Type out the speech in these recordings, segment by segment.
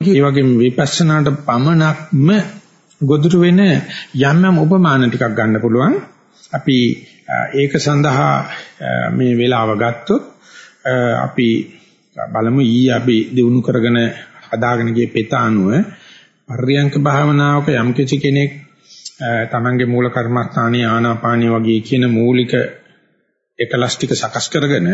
ඒ වගේම විපස්සනාට පමණක්ම ගොදුරු වෙන යම් යම් උපමාන ටිකක් ගන්න පුළුවන්. අපි ඒක සඳහා මේ වෙලාව ගත්තොත් අපි බලමු ඊ අපි දිනු කරගෙන හදාගෙන ගිය පෙත අනුව පර්යංක භාවනාවක යම් කිසි කෙනෙක් තමන්ගේ මූල කර්මස්ථානයේ ආනාපානිය වගේ කියන මූලික එකලස් ටික සකස් කරගෙන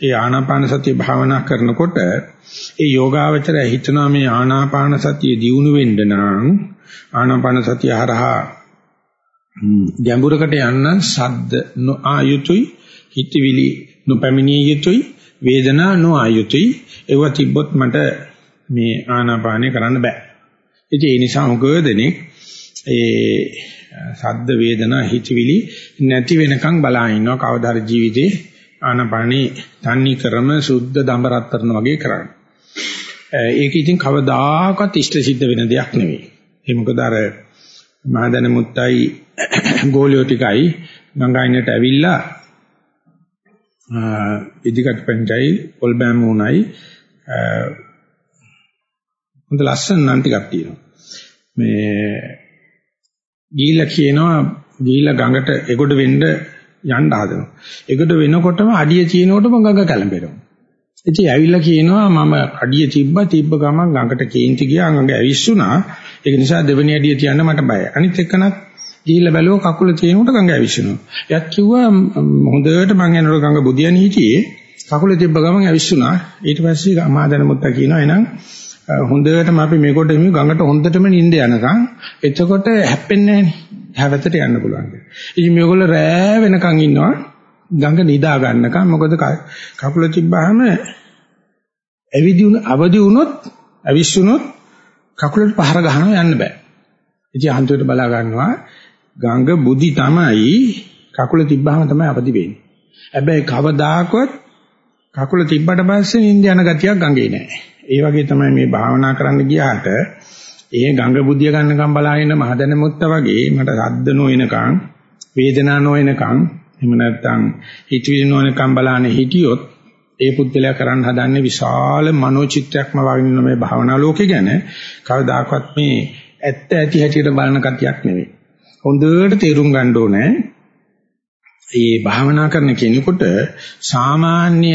ඒ ආනාපාන සතිය භාවනා කරනකොට ඒ යෝගාවචරය හිතනවා මේ ආනාපාන සතිය දියුණු වෙන්න නම් ආනාපාන සතිය හරහා ගැඹුරකට යන්න සද්ද නොආයුතුයි හිතවිලි නොපැමිණිය යුතුයි වේදනා නොආයුතුයි. ඒව තිබ්බොත් මට මේ ආනාපානය කරන්න බෑ. ඉතින් ඒ නිසා මොකදෙනෙක් ඒ සද්ද වේදනා හිතවිලි නැති වෙනකන් බලා ඉන්නවා කවදාද ජීවිතේ ආනාපානී තන්නේ ක්‍රම සුද්ධ දඹරත්තරන වගේ කරන්නේ. ඒක ඉතින් කවදාකවත් ඉෂ්ට සිද්ධ වෙන දෙයක් නෙවෙයි. ඒ මොකද අර මහදන මුත්තයි ගෝලියෝ ටිකයි ගංගායිනට ඇවිල්ලා ඉදිකට පෙන්ජයි පොල් බෑම් උණයි හොඳ ලස්සන නම් ටිකක් තියෙනවා. මේ ගිහිල්ලා කියනවා ගිහිල්ලා ගඟට එගොඩ වෙන්න යන්න හදනවා. එගොඩ වෙනකොටම අඩිය තියෙනකොටම ගඟ කැළඹෙනවා. ඉතින් ඇවිල්ලා කියනවා මම අඩිය තිබ්බා තිබ්බ ගමන් ගඟට කේන්ති ගියා ගඟ ඇවිස්සුනා. ඒක නිසා දෙවෙනි අඩිය තියන්න මට බයයි. අනිත් එක්කනත් ගිහිල්ලා බැලුවා කකුල තියෙනකොට ගඟ ඇවිස්සුනවා. එයාත් කිව්වා හොඳට මං යනකොට ගඟ බුදියන් හිටියේ කකුල තිබ්බ ගමන් ඇවිස්සුනා. ඊට පස්සේ මාදන මුත්තා කියනවා එහෙනම් හොඳටම අපි මේකට එමු ගඟට හොඳටම නිින්ද යනකම් එතකොට හැප්පෙන්නේ නැහැ හැවතට යන්න පුළුවන්. ඉතින් මේගොල්ලෝ රෑ වෙනකන් ඉන්නවා ගඟ නිදා ගන්නකම් මොකද කකුල තිබ්බහම ඇවිදි අවදි වුණොත් අවිස්සුනොත් කකුලට පහර ගහනවා යන්න බෑ. ඉතින් අන්තිමට බලා ගන්නවා ගඟ බුදි තමයි කකුල තිබ්බහම තමයි අවදි වෙන්නේ. හැබැයි කවදාකවත් කකුල තිබ්බට පස්සේ නිින්ද යන ගතියක් ගඟේ නැහැ. ඒ වගේ තමයි මේ භාවනා කරන්න ගියාට ඒ ගඟ බුදිය ගන්නකම් බලාගෙන මහදැන මුත්ත වගේ මට සද්ද නොයනකම් වේදනා නොයනකම් එහෙම නැත්නම් හිතවිලි නොයනකම් බලානේ හිටියොත් ඒ පුද්ගලයා කරන්න හදන්නේ විශාල මනෝචිත්‍රයක්ම වගේ මේ භාවනා ලෝකේ ගැන කවදාකවත් මේ ඇත්ත ඇති හැටියට බලන කතියක් නෙවෙයි. හොඳට තේරුම් ගන්න ඕනේ මේ භාවනා කරන කෙනෙකුට සාමාන්‍ය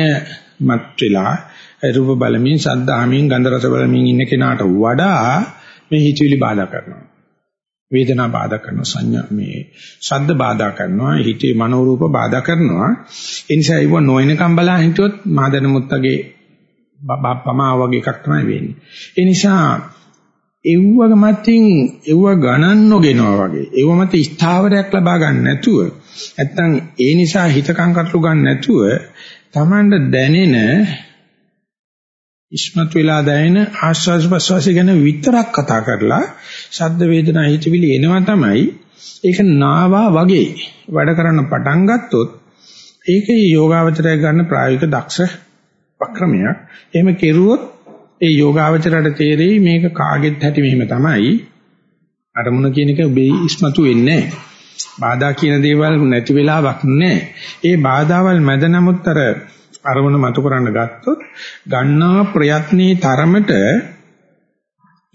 මත් වෙලා රූප බලමින් සද්ධාමින් ගන්ධ රස බලමින් ඉන්න කෙනාට වඩා මේ හිතවිලි බාධා කරනවා. වේදනා බාධා කරනවා සංඥා මේ ශබ්ද බාධා කරනවා හිතේ මනෝ රූප බාධා කරනවා ඒ නිසා ඒව නොයනකම් බලා හිටියොත් මාදන මුත්තගේ බප්පමා වගේ එකක් තමයි වෙන්නේ ඒ නිසා එව්වග මතින් එව්ව ගණන් නොගෙනවා වගේ එව්ව මත ස්ථාවරයක් ලබා ගන්න නැතුව නැත්තම් ඒ නිසා හිතකම් කටළු ගන්න නැතුව Tamanට දැනෙන ඉස්මතු වෙලා දැනෙන ආස්වාද ප්‍රසවාසය ගැන විතරක් කතා කරලා ශබ්ද වේදනා හිතවිලි එනවා තමයි ඒක නාවා වගේ වැඩ කරන්න පටන් ගත්තොත් ඒකේ යෝගාවචරය ගන්න ප්‍රායෝගික දක්ෂ වක්‍රමයක්. එහෙම කෙරුවොත් ඒ යෝගාවචරයට තේරෙයි මේක කාගෙත් හැටි මෙහෙම තමයි. අරමුණ කියන එක ඔබේ ඉස්මතු වෙන්නේ බාධා කියන දේවල් නැති වෙලාවක් නැහැ. ඒ බාධාවල් මැද නමුත් අර අරමුණ මතු කරන්න ගත්තොත් ගන්නා ප්‍රයත්නයේ තරමට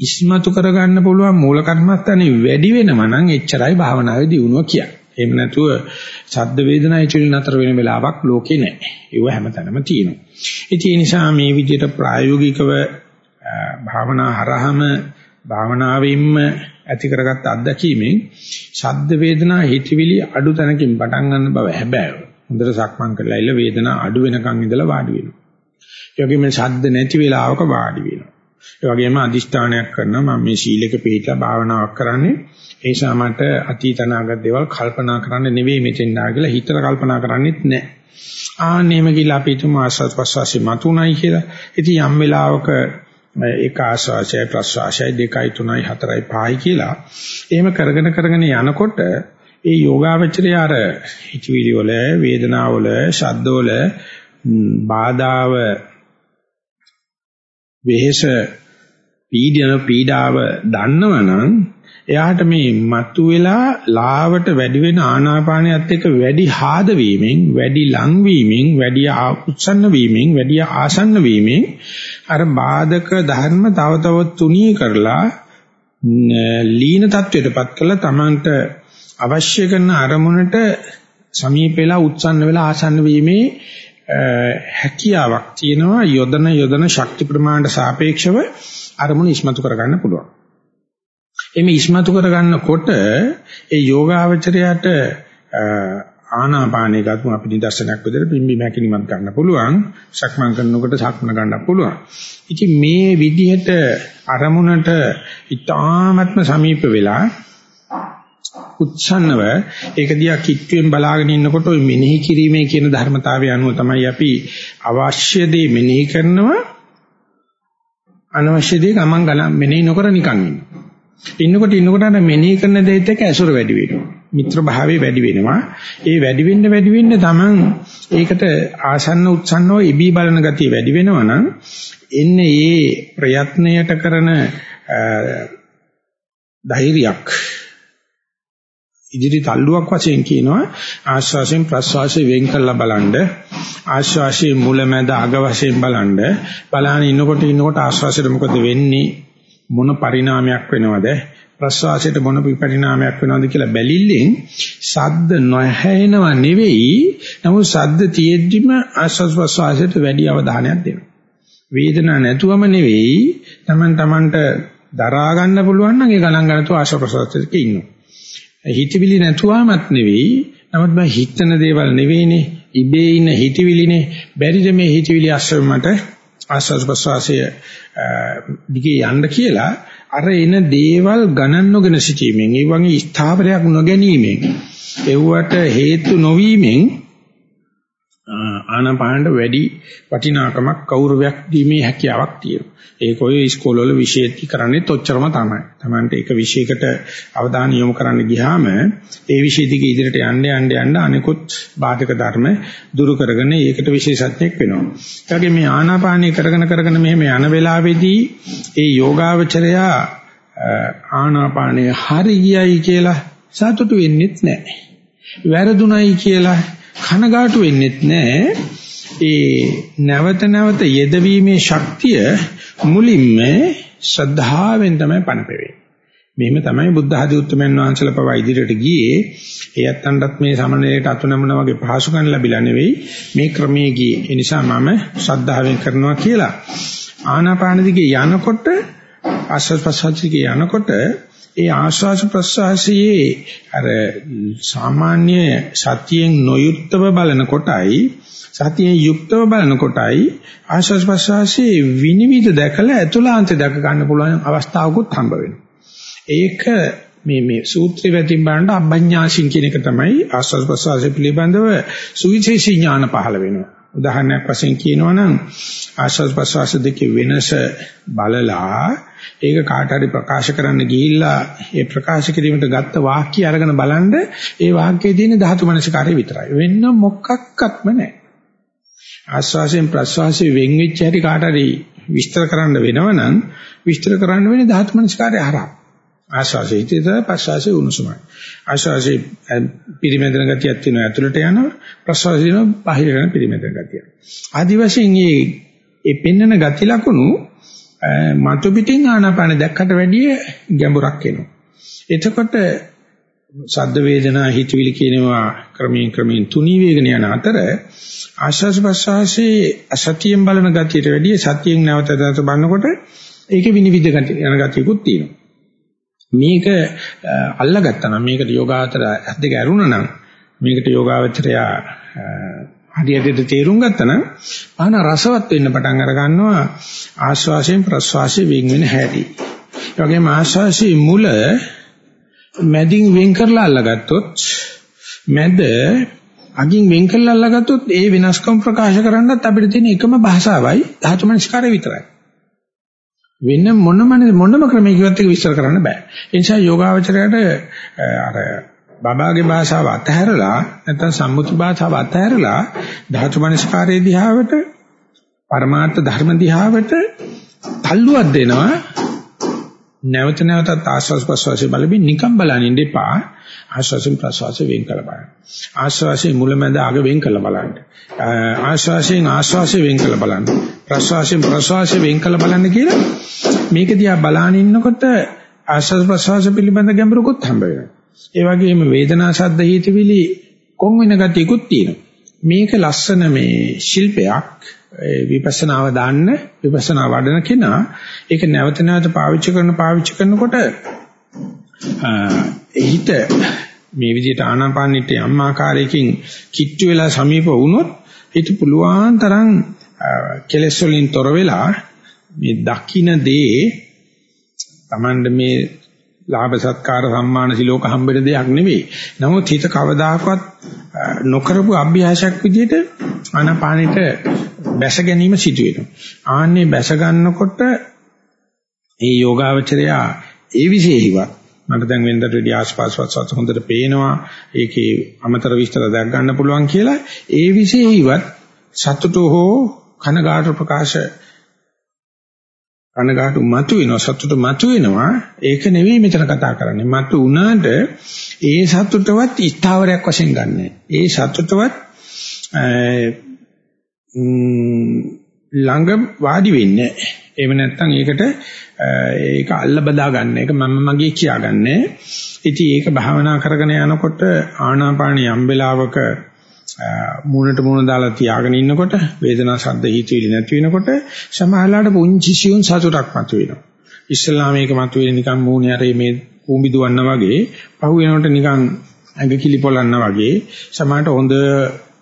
ඉස්මතු කරගන්න පුළුවන් මූල කර්මස්ථානේ වැඩි වෙනවා නම් එච්චරයි භාවනාවේ දියුණුව කියන්නේ. එහෙම නැතුව ශබ්ද වේදනා ඉතිරි නතර වෙන වෙලාවක් ලෝකේ නැහැ. ඒව හැමතැනම තියෙනවා. ඉතින් ඒ නිසා මේ විදිහට ප්‍රායෝගිකව භාවනා හරහම භාවනාවෙන්ම ඇති කරගත්ත අත්දැකීමෙන් ශබ්ද වේදනා හිතවිලි අඩු තැනකින් පටන් ගන්න බව හැබැයි හොඳට සක්මන් කරලා ඉල වේදනාව අඩු වෙනකන් ඉඳලා වාඩි වෙනවා. ඒ වගේම ශබ්ද නැති වෙලාවක වාඩි වෙනවා. ඒ වගේම අදිෂ්ඨානයක් කරනවා මම මේ සීලක පිළිපදලා භාවනාවක් කරන්නේ ඒ නිසා මට අතීත අනාගත දේවල් කල්පනා කරන්න නෙවෙයි මෙතෙන් ආගලා හිතට කල්පනා කරන්නෙත් නැහැ. ආන්නේම කියලා අපි තුම ආස්වාද ප්‍රසවාසي මතුණයි කියලා. ඉතින් යම් වෙලාවක එක ආස්වාසය ප්‍රසවාසය දෙකයි තුනයි හතරයි පහයි කියලා එහෙම කරගෙන කරගෙන යනකොට ඒ යෝගාවචරය අර හිතවිලි වල වේදනාවල ශබ්දවල බාධාව වෙහෙස පීඩන පීඩාව දන්නවනම් එයාට මේ මතු වෙලා ලාවට වැඩි වෙන ආනාපානයත් එක්ක වැඩි ආද වීමෙන් වැඩි ලං වීමෙන් වැඩි උත්සන්න වීමෙන් වැඩි ආසන්න වීමෙන් අර බාධක ධර්ම තව තව තුනී කරලා ලීන තත්වයටපත් කළා. Tamanට අවශ්‍ය කරන අරමුණට සමීප වෙලා උත්සන්න වෙලා ආසන්න වීමේ හැකියාවක් තියෙනවා යොදන යොදන ශක්ති ප්‍රමාණයට සාපේක්ෂව අරමුණ ඉස්මතු කරගන්න පුළුවන්. එimhe ඉස්මතු කරගන්නකොට ඒ යෝගාවචරයට ආනාපානය ගත්ම අපි නිදර්ශනයක් විදිහට පිම්බි මැකිලිමත් ගන්න පුළුවන් සක්මන් කරනකොට සක්මන ගන්න පුළුවන් ඉතින් මේ විදිහට අරමුණට ඊ타ත්ම සමීප වෙලා උච්ඡන්නව ඒක දිහා කිට්ටුවෙන් බලාගෙන ඉන්නකොට ওই මෙනෙහි කිරීමේ කියන ධර්මතාවය අනුව තමයි අපි අවශ්‍ය දේ මෙනෙහි කරනවා. අනවශ්‍ය දේ ගමන් ගලන් මෙනෙහි නොකර නිකන් ඉන්නවා ඉන්නකොට ඉන්නකොට අර මෙනෙහි කරන දේත් එක්ක ඇසුර වැඩි වෙනවා. මිත්‍ර භාවය වැඩි වෙනවා. ඒ වැඩි වෙන්න වැඩි වෙන්න තමන් ඒකට ආසන්න උත්සන්නව ඉබී බලන ගතිය වැඩි වෙනවා නම් එන්නේ ඒ ප්‍රයත්නයට කරන ධෛර්යයක්. ඉදිරි තල්ලුවක් වශයෙන් කියනවා ආශ්වාසයෙන් ප්‍රශ්වාසයෙන් වෙන් කරලා බලනද ආශ්වාසයේ මුලැමැද අග වශයෙන් බලනද බලාගෙන ඉන්නකොට ඉන්නකොට ආශ්වාසයට මොකද වෙන්නේ? මොන පරිණාමයක් වෙනවද? ප්‍රශ්වාසයට මොන පරිණාමයක් වෙනවද කියලා බැලිල්ලෙන් සද්ද නොහැෙනව නෙවෙයි නමුත් සද්ද තියෙද්දිම ආශ්වාස ප්‍රශ්වාසයට වැඩි අවධානයක් දෙනවා. වේදනාවක් නැතුවම නෙවෙයි Taman tamanට දරා ගන්න පුළුවන් නම් ඒ ගණන් ගන්නතු ආශ්වාස ප්‍රශ්වාසයක ඉන්නවා. හිතවිලි නැතුවමත් නෙවෙයි. නමුත් මම හිතන දේවල් නෙවෙයිනේ. ඉබේ ඉන්න හිතවිලිනේ. බැරිද මේ හිතවිලි අස්සව මට ආස්වාද ප්‍රසවාසය දිගේ යන්න කියලා අර එන දේවල් ගණන් නොගෙන සිටීමෙන් ඒ වගේ ස්ථාවරයක් නොගැනීමෙන් එව්වට හේතු නොවීමෙන් ආනාපානට වැඩි වටිනාකමක් කෞරවයක් දීමේ හැකියාවක් තියෙනවා. ඒක ඔය ඉස්කෝලවල විශේෂී කරන්නේ තොච්චරම තමයි. Tamante එක විශයකට අවධානය යොමු කරන්න ගියාම ඒ විශේෂ දිගේ ඉදිරියට යන්න යන්න යන්න අනිකුත් බාධක ධර්ම දුරු කරගෙන ඒකට විශේෂඥෙක් වෙනවා. ඒ වගේ මේ ආනාපානය කරගෙන කරගෙන මෙහෙම යන වෙලාවේදී ඒ යෝගාවචරයා ආනාපානය හරි ගියයි කියලා සතුටු වෙන්නෙත් නැහැ. වැරදුණයි කියලා කනගාටු වෙන්නෙත් නැහැ. ඒ නැවත නැවත යෙදවීමේ ශක්තිය මුලින්ම ශ්‍රද්ධාවෙන් තමයි පණපෙවෙන්නේ. මෙහෙම තමයි බුද්ධ ආදී උත්තමයන් වහන්සේලා පවා ඉදිරියට ගියේ. ඒ ඇත්තන්ටත් මේ සමනලයට අතුනමන වගේ පහසුකම් ලැබිලා නෙවෙයි මේ ක්‍රමයේ ගියේ. ඒ නිසා මම ශ්‍රද්ධාවෙන් කරනවා කියලා. ආනාපාන දිගේ යනකොට ආස්වාද ප්‍රසවාස දිගේ යනකොට ඒ ආශ්වාස ප්‍රශ්වාසයේ අර සාමාන්‍ය සතියෙන් නොයුක්තව බලන කොටයි සතියෙන් යුක්තව බලන කොටයි ආශ්වාස ප්‍රශ්වාසයේ විනිවිද දැකලා අතුලාන්ත දැක ගන්න පුළුවන් අවස්ථාවකුත් හම්බ ඒක මේ මේ සූත්‍රය වැටින් බලනට අභඤ්ඤාසින් කියන එක තමයි ආශ්වාස ප්‍රශ්වාසය පිළිබඳව සුවිශේෂී ඥාන පහළ වෙනවා. උදාහරණයක් වශයෙන් කියනවා නම් ආශ්වාස ප්‍රශ්වාස දෙකේ වෙනස බලලා ඒක කාට හරි ප්‍රකාශ කරන්න ගිහිල්ලා ඒ ප්‍රකාශ කිරීමට ගත්ත වාක්‍ය අරගෙන බලන්න ඒ වාක්‍යයේ තියෙන ධාතු මනසිකාරය විතරයි. වෙන මොකක්වත්ම නැහැ. ආස්වාසයෙන් ප්‍රස්වාසයෙන් වෙන් වෙච්ච හැටි කාට හරි විස්තර කරන්න වෙනවනම් විස්තර කරන්න වෙන්නේ ධාතු මනසිකාරය හරහා. ආස්වාසයේ හිතේද ප්‍රස්වාසයේ උණුසුමයි. ආස්වාසයේ පිරිමැදෙන ගතියක් තියෙනවා ඇතුළට යනවා ප්‍රස්වාසයේ බාහිර යන පිරිමැදෙන ගතිය. ආදි වශයෙන් මේ ඒ පෙන්වන ගති ලක්ෂණු මතු පිටින් ආනාපාන දැක්කට වැඩිය ගැඹුරක් එනවා. එතකොට සද්ද වේදනා හිතවිලි කියනවා ක්‍රමයෙන් ක්‍රමයෙන් තුනී වේගන යන අතර ආශ්වාස ප්‍රශ්වාසයේ අසතියෙන් බලන ගතියට වැඩිය සතියෙන් නැවත නැවත බලනකොට ඒකේ විනිවිද ගතිය යන ගතියකුත් තියෙනවා. මේක අල්ලගත්තා නම් මේකට යෝගාචර ඇස් දෙක ඇරුණා නම් මේකට යෝගාචරය හරියට තේරුම් ගත්තා නම් ආන රසවත් වෙන්න පටන් අර ගන්නවා ආශ්වාසයෙන් ප්‍රශ්වාසයෙන් වෙන් වෙන හැටි. ඒ වගේම ආශ්වාසයේ මුල මැදින් වෙන් කරලා අල්ලගත්තොත් මැද අගින් වෙන් කරලා අල්ලගත්තොත් ඒ වෙනස්කම් ප්‍රකාශ කරන්නත් අපිට තියෙන එකම භාෂාවයි ධාතු මනස්කාරය විතරයි. වෙන මොනම මොනම ක්‍රමයකින්වත් ඒක විස්තර කරන්න බෑ. ඒ නිසා යෝගාවචරයට අර බබාගේ භාෂාව අතහැරලා නැත්නම් සම්මුති භාෂාව අතහැරලා ධාතු මනස්කාරයේ දිහාවට පරමාර්ථ ධර්ම දිහාවට තල්ලුවක් දෙනවා නැවත නැවතත් ආස්වාස් ප්‍රස්වාසය බලමින් නිකම් බලන්න ඉන්න එපා. ආස්වාසයෙන් ප්‍රස්වාසයෙන් වෙන් කළ බලන්න. ආස්වාසයෙන් මුලමඳ අග වෙන් කළ බලන්න. ආස්වාසයෙන් ආස්වාසයෙන් වෙන් කළ බලන්න. ප්‍රස්වාසයෙන් ප්‍රස්වාසයෙන් වෙන් කළ බලන්න කියලා මේක දිහා බලාගෙන ඉන්නකොට ආස්වාස් ප්‍රස්වාස පිළිබඳ ගැඹුරකුත් හම්බ වෙනවා. ඒ වගේම වේදනා ශබ්ද හිතවිලි කොන් වෙන ගතියකුත් තියෙනවා. මේක ලස්සන මේ ශිල්පයක් විපස්සනාව දාන්න විපස්සනා වඩන කෙනා ඒක නැවත නැවත පාවිච්චි කරන පාවිච්චි කරනකොට හිත මේ විදිහට ආනාපානෙට යම් ආකාරයකින් කිට්ටු වෙලා සමීප වුණොත් හිත පුළුවන් තරම් කෙලෙස් වලින් තොර වෙලා මේ දකින්න දේ Tamand මේ ලාභ සත්කාර සම්මාන සිලෝක හම්බෙන දෙයක් නෙවෙයි. නමුත් හිත කවදාකවත් නොකරපු අභ්‍යාසයක් විදිහට ආනාපානෙට බැස ගැනීම සිදු වෙනවා. ආන්නේ බැස ගන්නකොට ඒ යෝගාවචරයා ඒ විශේෂිවත් මට දැන් වෙනදට වැඩි ආස්වාස්වත් හොඳට පේනවා. ඒකේ අමතර විස්තර දැක් ගන්න පුළුවන් කියලා ඒ විශේෂිවත් සතුටු හෝ කනගාටු ප්‍රකාශ කනගාටු මතු වෙනවා සතුට මතු වෙනවා ඒක නෙවෙයි මෙතන කතා කරන්නේ. මතු වුණාට ඒ සතුටවත් ස්ථාවරයක් වශයෙන් ගන්නෑ. ඒ සතුටවත් ළඟ වාඩි වෙන්නේ එහෙම නැත්නම් ඒකට ඒක අල්ල බදා ගන්න එක මම මගේ කියාගන්නේ. ඉතින් ඒක භාවනා කරගෙන යනකොට ආනාපාන යම් වෙලාවක මූණට මූණ දාලා තියාගෙන ඉන්නකොට වේදනා ශබ්ද හිතවිලි නැති වෙනකොට සමහරලාට පුංචි සියුම් සතුටක් මතුවෙනවා. ඉස්ලාම මේක මතුවෙන්නේ නිකන් මූණේ අර මේ කූඹි දුවන්න වගේ පහු වෙනකොට නිකන් ඇඟ කිලි පොලන්න වගේ සමහරට හොඳ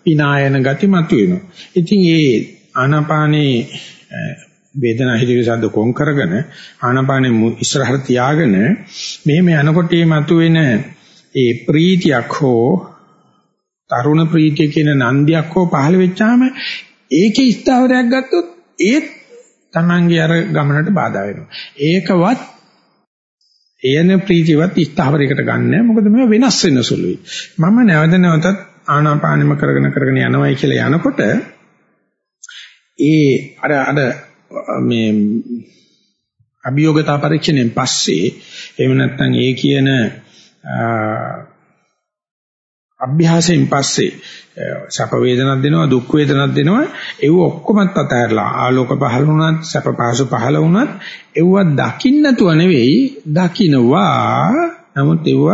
පිනායන ගති මතුවෙනවා. ඉතින් ඒ ආනාපානේ වේදනා හිතවිලි ශබ්ද කොන් කරගෙන ආනාපානේ ඉස්සරහට තියාගෙන මෙහෙම යනකොට මේ මතුවෙන ඒ ප්‍රීතියක් හෝ තරුණ ප්‍රීතිය කියන නන්දියක් හෝ පහළ වෙච්චාම ඒකේ ස්ථාවරයක් ගත්තොත් ඒත් Tamange අර ගමනට බාධා වෙනවා. ඒකවත් එයන ප්‍රීතියවත් ස්ථාවරයකට ගන්නෑ. මොකද මේව වෙනස් වෙන සුළුයි. මම නැවත නැවතත් ආනාපානෙම කරගෙන කරගෙන යනවායි කියලා යනකොට ඒ අර අර මේ අභියෝගතා පරීක්ෂණයෙන් පස්සේ එහෙම නැත්නම් ඒ කියන අභ්‍යාසයෙන් පස්සේ සැප වේදනක් දෙනවා දුක් වේදනක් දෙනවා ඒව ඔක්කොමත් අතහැරලා ආලෝක පහළ වුණත් සැප පහසු පහළ වුණත් ඒව දකින්න නැතුව නෙවෙයි දකින්නවා නමුත් ඒව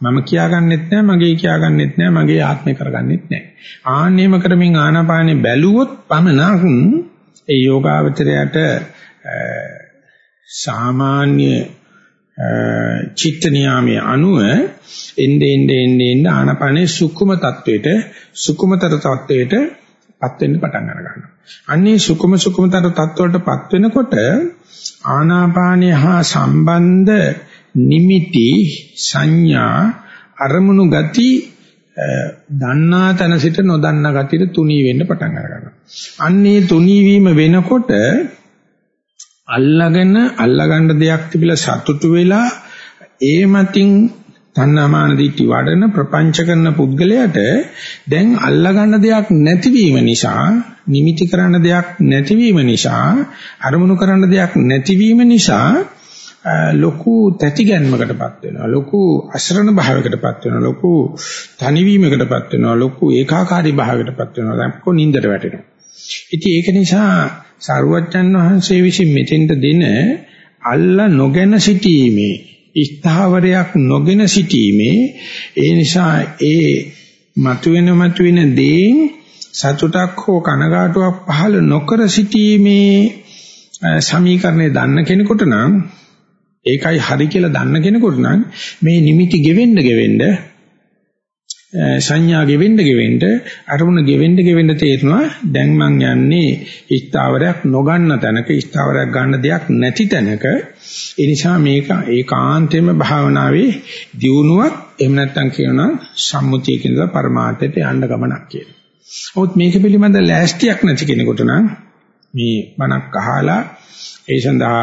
මම කියාගන්නෙත් නෑ මගේ කියාගන්නෙත් නෑ මගේ ආත්මය කරගන්නෙත් නෑ. ආන්නේම කරමින් ආනාපානේ බැලුවොත් පමණක් ඒ යෝගාවචරයට සාමාන්‍ය චිත්ත නියාමයේ අනුව එnde ende ende ende ආනපනේ සුකුම තත්වයට සුකුමතර තත්වයට පත් වෙන්න පටන් අර ගන්නවා. අන්නේ සුකුම සුකුමතර තත්වයට පත් වෙනකොට ආනාපානය හා සම්බන්ධ නිමිති සංඥා අරමුණු ගති දන්නා තැන සිට නොදන්නා ගතියට තුනී වෙන්න පටන් අර ගන්නවා. අන්නේ තුනී වීම වෙනකොට අල්ලාගෙන අල්ලාගන්න දෙයක් තිබිලා සතුටු වෙලා ඒ මතින් තණ්හාමාන දිට්ඨි වඩන ප්‍රපංච කරන පුද්ගලයාට දැන් අල්ලාගන්න දෙයක් නැතිවීම නිසා නිමිති කරන්න දෙයක් නැතිවීම නිසා අරමුණු කරන්න දෙයක් නැතිවීම නිසා ලොකු තැතිගැන්මකටපත් වෙනවා ලොකු අසරණ භාවයකටපත් වෙනවා ලොකු තනිවීමකටපත් වෙනවා ලොකු ඒකාකාරී භාවයකටපත් වෙනවා. දැන් කො නින්දට වැටෙනවා? ඉතින් ඒක නිසා සරුවච්චන් වහන්සේ විසින් මෙතෙන්ට දෙන අල්ල නොගෙන සිටීමේ ස්ථාවරයක් නොගෙන සිටීමේ ඒ නිසා ඒ මතුවෙන මතුවෙන දේන් සතුටක් හෝ කනගාටුවක් පහළ නොකර සිටීමේ සමීකරණය දන්න කෙනෙකුට නම් ඒකයි හරි කියලා දන්න කෙනෙකුට නම් මේ නිමිති ගෙවෙන්න ගෙවෙන්න සංඥා ගෙවෙන්න ගෙවෙන්න අරමුණ ගෙවෙන්න ගෙවෙන්න තේරෙනවා දැන් මං යන්නේ ස්ථාවරයක් නොගන්න තැනක ස්ථාවරයක් ගන්න දෙයක් නැති තැනක ඒ නිසා මේක ඒකාන්තයෙන්ම භාවනාවේ දියුණුවක් එහෙම නැත්නම් කියනවා සම්මුතිය කියනවා පරමාර්ථයට යන්න ගමනක් කියලා. නමුත් මේක පිළිබඳ ලෑස්තියක් නැති කෙනෙකුට නම් මේ මනක් අහලා ඒ සඳහා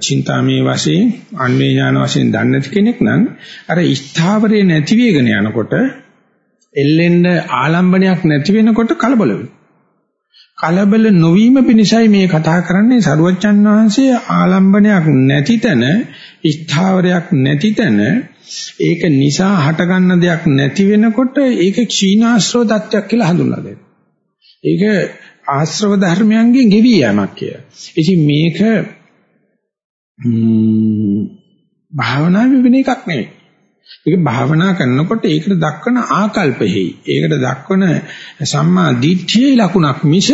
චින්තාමේ වශයෙන් අන්වේ ඥාන වශයෙන් දන්නේ නැති කෙනෙක් නම් අර ස්ථාවරේ නැති වෙගෙන යනකොට එල්ලෙන්න ආලම්බනයක් නැති වෙනකොට කලබල වෙනවා. කලබල නොවීම පිණිසයි මේ කතා කරන්නේ සරුවච්චන් වහන්සේ ආලම්බනයක් නැති තැන ස්ථාවරයක් නැති තැන ඒක නිසා හටගන්න දෙයක් නැති වෙනකොට ඒක ක්ෂීණාශ්‍රව தත්වයක් කියලා හඳුන්වලා දෙනවා. ඒක ආශ්‍රව ධර්මයන්ගෙන් ගෙවි යෑමක් කියලා. ඉතින් මේක භාවනාවේ වෙන එකක් නෙවෙයි. ඒක භාවනා කරනකොට ඒකට දක්වන ආකල්පෙහි ඒකට දක්වන සම්මා දිට්ඨියේ ලකුණක් මිස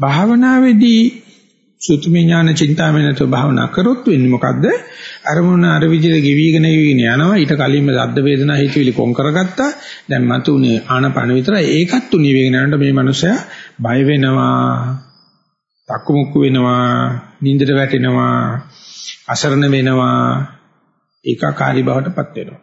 භාවනාවේදී සුතුමි ඥාන චින්තාමයනතු භාවනා කරොත් වෙන්නේ මොකද්ද? අරමුණ අර විදිහට ගෙවිගෙන ගෙවිගෙන යනවා. ඊට කලින්ම සද්ද වේදනා හිතවිලි කොන් කරගත්තා. දැන් මතුනේ ආනපන විතරයි. ඒකත් උනේ වේගෙන යනකොට මේ මනුස්සයා බය වෙනවා. තක්කමුක්කු වෙනවා. නින්දට වැටෙනවා. අසරණ වෙනවා. ඒකාකාරී බවටපත් වෙනවා.